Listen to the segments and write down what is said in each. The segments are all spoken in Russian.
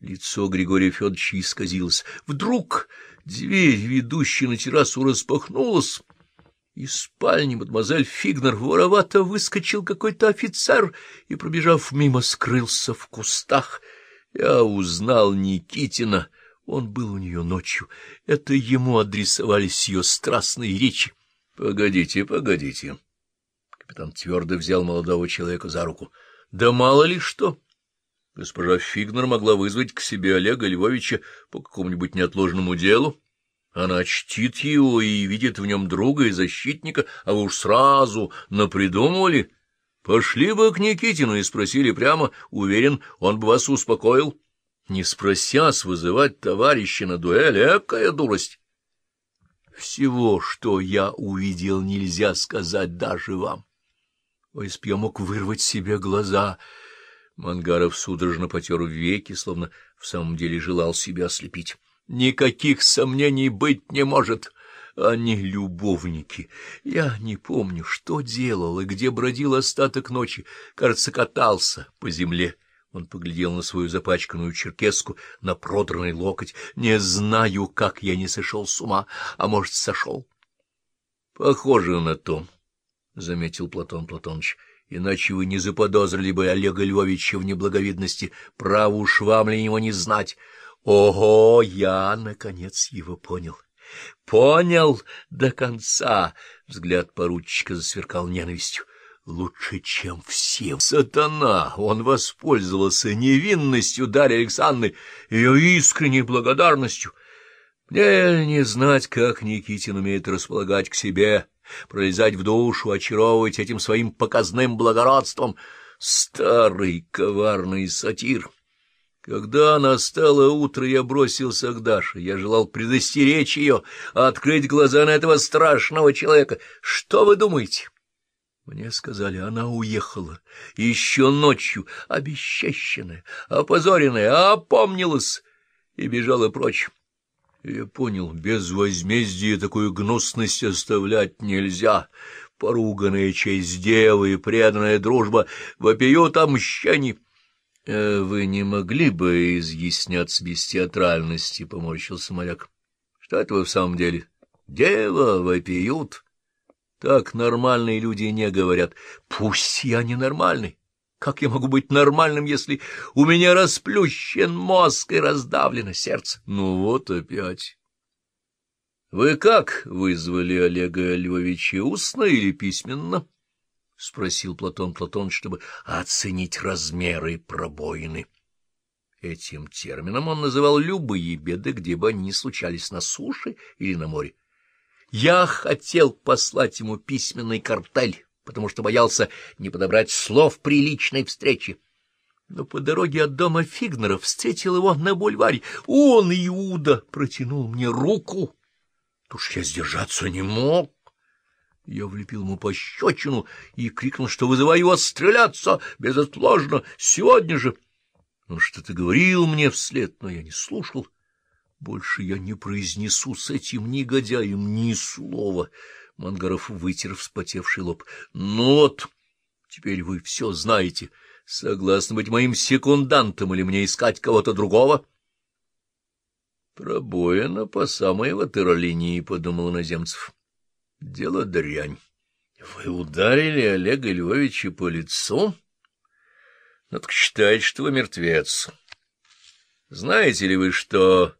Лицо Григория Федоровича исказилось. Вдруг дверь, ведущая на террасу, распахнулась. Из спальни мадемуазель Фигнер воровато выскочил какой-то офицер и, пробежав мимо, скрылся в кустах. Я узнал Никитина. Он был у нее ночью. Это ему адресовались ее страстные речи. — Погодите, погодите. Капитан твердо взял молодого человека за руку. — Да мало ли что. Госпожа Фигнер могла вызвать к себе Олега Львовича по какому-нибудь неотложному делу. Она чтит его и видит в нем друга и защитника, а вы уж сразу напридумывали. Пошли бы к Никитину и спросили прямо, уверен, он бы вас успокоил. Не спросясь вызывать товарища на дуэль, экая дурость. Всего, что я увидел, нельзя сказать даже вам. Ой, если б я мог вырвать себе глаза... Мангаров судорожно потер веки, словно в самом деле желал себя ослепить. Никаких сомнений быть не может. Они любовники. Я не помню, что делал и где бродил остаток ночи. Кажется, катался по земле. Он поглядел на свою запачканную черкеску, на продранный локоть. Не знаю, как я не сошел с ума, а может, сошел. — Похоже на то, — заметил Платон Платоныч. — Иначе вы не заподозрили бы Олега Львовича в неблаговидности. Право уж вам ли его не знать. Ого, я, наконец, его понял. Понял до конца. Взгляд поручика засверкал ненавистью. Лучше, чем все. Сатана! Он воспользовался невинностью Дарьи Александры, ее искренней благодарностью. Мне не знать, как Никитин умеет располагать к себе, пролезать в душу, очаровывать этим своим показным благородством. Старый коварный сатир! Когда настало утро, я бросился к Даше. Я желал предостеречь ее, открыть глаза на этого страшного человека. Что вы думаете? Мне сказали, она уехала. Еще ночью, обесчещенная, опозоренная, опомнилась и бежала прочь. Я понял, без возмездия такую гнусность оставлять нельзя. Поруганная честь девы и преданная дружба вопиют о мщении. Э, — Вы не могли бы изъясняться без театральности? — поморщился моряк. — Что это вы в самом деле? — Дева вопиют. Так нормальные люди не говорят. Пусть я ненормальный. Как я могу быть нормальным, если у меня расплющен мозг и раздавлено сердце? Ну вот опять. — Вы как вызвали Олега Львовича, устно или письменно? —— спросил Платон Платон, чтобы оценить размеры пробоины. Этим термином он называл любые беды, где бы они случались на суше или на море. Я хотел послать ему письменный картель, потому что боялся не подобрать слов при личной встрече. Но по дороге от дома Фигнера встретил его на бульваре. Он, Иуда, протянул мне руку. Уж я сдержаться не мог. Я влепил ему пощечину и крикнул, что вызываю его стреляться безотложно, сегодня же. Он что-то говорил мне вслед, но я не слушал. Больше я не произнесу с этим негодяем ни слова. Мангаров вытер вспотевший лоб. Ну вот, теперь вы все знаете. Согласны быть моим секундантом или мне искать кого-то другого? Пробоина по самой ватерлинии, — подумал Наземцев. Дело дрянь. Вы ударили Олега Львовича по лицу? Ну, так считайте, что вы мертвец. Знаете ли вы, что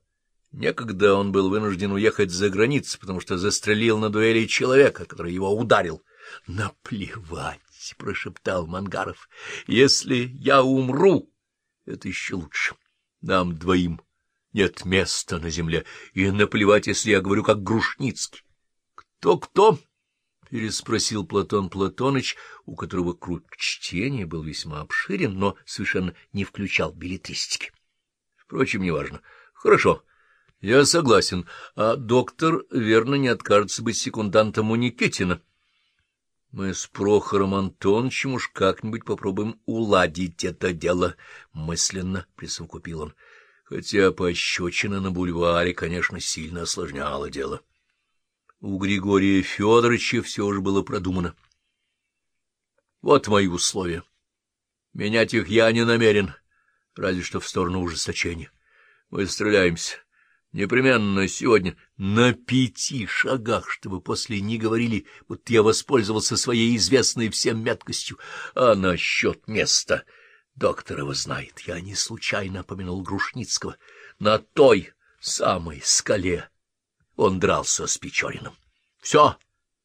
некогда он был вынужден уехать за границу, потому что застрелил на дуэли человека, который его ударил? Наплевать, — прошептал Мангаров. Если я умру, это еще лучше. Нам двоим нет места на земле, и наплевать, если я говорю как Грушницкий. «Кто-кто?» — переспросил Платон Платоныч, у которого круг чтения был весьма обширен, но совершенно не включал билетристики. Впрочем, неважно. Хорошо, я согласен. А доктор, верно, не откажется быть секундантом у Никитина. Мы с Прохором Антоновичем уж как-нибудь попробуем уладить это дело, — мысленно присовокупил он. Хотя пощечина на бульваре, конечно, сильно осложняла дело. У Григория Федоровича все же было продумано. Вот мои условия. Менять их я не намерен. разве что в сторону ужесточения. Мы стреляемся. Непременно сегодня на пяти шагах, чтобы после не говорили, вот я воспользовался своей известной всем меткостью. А насчет места доктор его знает. Я не случайно помянул Грушницкого. На той самой скале он дрался с Печориным. Все,